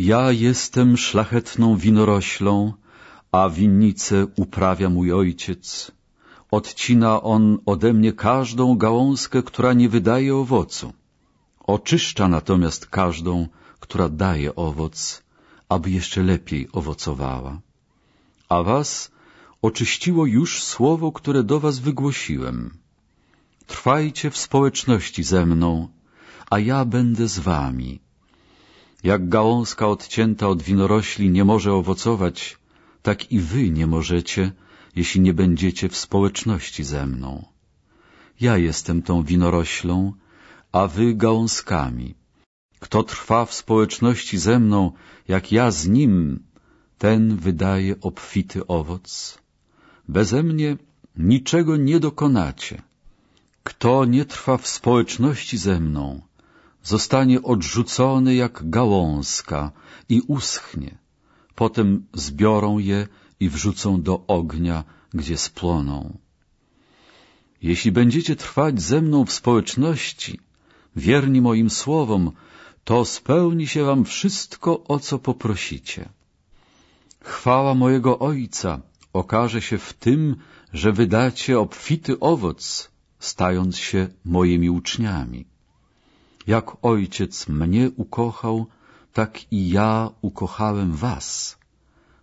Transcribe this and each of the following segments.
Ja jestem szlachetną winoroślą, a winnicę uprawia mój ojciec. Odcina on ode mnie każdą gałązkę, która nie wydaje owocu. Oczyszcza natomiast każdą, która daje owoc, aby jeszcze lepiej owocowała. A was oczyściło już słowo, które do was wygłosiłem. Trwajcie w społeczności ze mną, a ja będę z wami. Jak gałązka odcięta od winorośli nie może owocować, tak i wy nie możecie, jeśli nie będziecie w społeczności ze mną. Ja jestem tą winoroślą, a wy gałązkami. Kto trwa w społeczności ze mną, jak ja z nim, ten wydaje obfity owoc. Beze mnie niczego nie dokonacie. Kto nie trwa w społeczności ze mną, zostanie odrzucony jak gałązka i uschnie. Potem zbiorą je i wrzucą do ognia, gdzie spłoną. Jeśli będziecie trwać ze mną w społeczności, wierni moim słowom, to spełni się wam wszystko, o co poprosicie. Chwała mojego Ojca okaże się w tym, że wydacie obfity owoc, stając się moimi uczniami. Jak Ojciec mnie ukochał, tak i ja ukochałem was.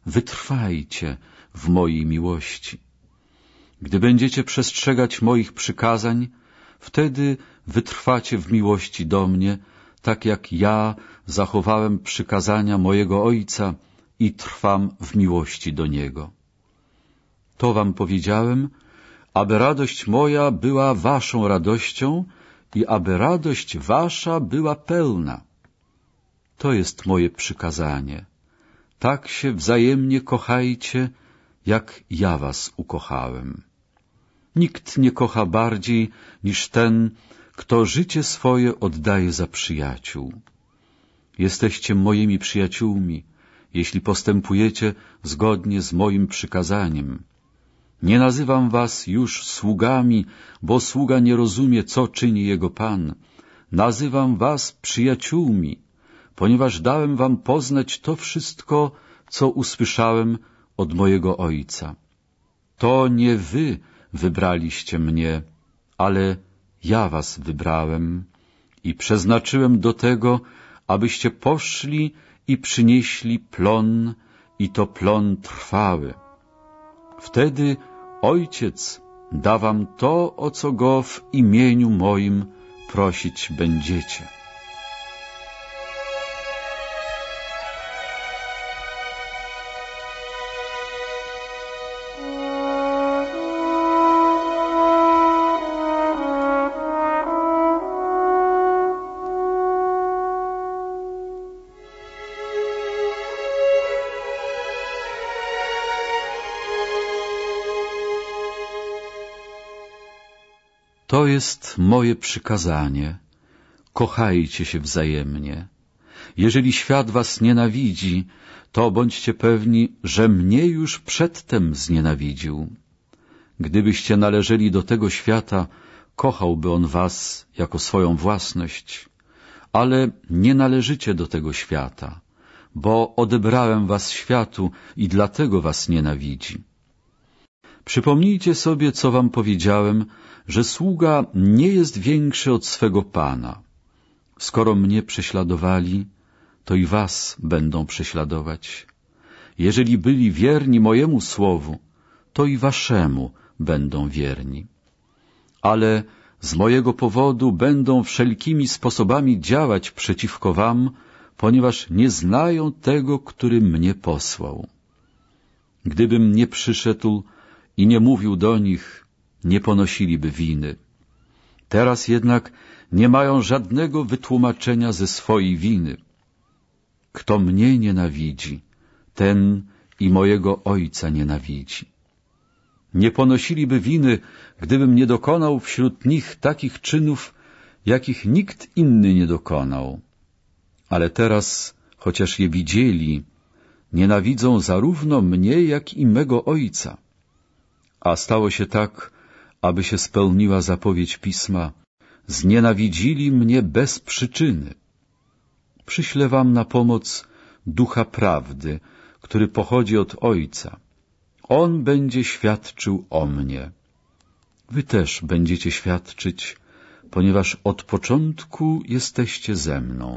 Wytrwajcie w mojej miłości. Gdy będziecie przestrzegać moich przykazań, wtedy wytrwacie w miłości do mnie, tak jak ja zachowałem przykazania mojego Ojca i trwam w miłości do Niego. To wam powiedziałem, aby radość moja była waszą radością i aby radość wasza była pełna. To jest moje przykazanie. Tak się wzajemnie kochajcie, jak ja was ukochałem. Nikt nie kocha bardziej niż ten, kto życie swoje oddaje za przyjaciół. Jesteście moimi przyjaciółmi, jeśli postępujecie zgodnie z moim przykazaniem. Nie nazywam was już sługami, bo sługa nie rozumie, co czyni jego Pan. Nazywam was przyjaciółmi, ponieważ dałem wam poznać to wszystko, co usłyszałem od mojego Ojca. To nie wy wybraliście mnie, ale ja was wybrałem i przeznaczyłem do tego, abyście poszli i przynieśli plon, i to plon trwały. Wtedy Ojciec da wam to, o co go w imieniu moim prosić będziecie. To jest moje przykazanie. Kochajcie się wzajemnie. Jeżeli świat was nienawidzi, to bądźcie pewni, że mnie już przedtem znienawidził. Gdybyście należeli do tego świata, kochałby on was jako swoją własność. Ale nie należycie do tego świata, bo odebrałem was światu i dlatego was nienawidzi. Przypomnijcie sobie, co wam powiedziałem, że sługa nie jest większy od swego Pana. Skoro mnie prześladowali, to i was będą prześladować. Jeżeli byli wierni mojemu słowu, to i waszemu będą wierni. Ale z mojego powodu będą wszelkimi sposobami działać przeciwko wam, ponieważ nie znają tego, który mnie posłał. Gdybym nie przyszedł i nie mówił do nich, nie ponosiliby winy. Teraz jednak nie mają żadnego wytłumaczenia ze swojej winy. Kto mnie nienawidzi, ten i mojego Ojca nienawidzi. Nie ponosiliby winy, gdybym nie dokonał wśród nich takich czynów, jakich nikt inny nie dokonał. Ale teraz, chociaż je widzieli, nienawidzą zarówno mnie, jak i mego Ojca. A stało się tak, aby się spełniła zapowiedź Pisma, znienawidzili mnie bez przyczyny. Przyślę wam na pomoc Ducha Prawdy, który pochodzi od Ojca. On będzie świadczył o mnie. Wy też będziecie świadczyć, ponieważ od początku jesteście ze mną.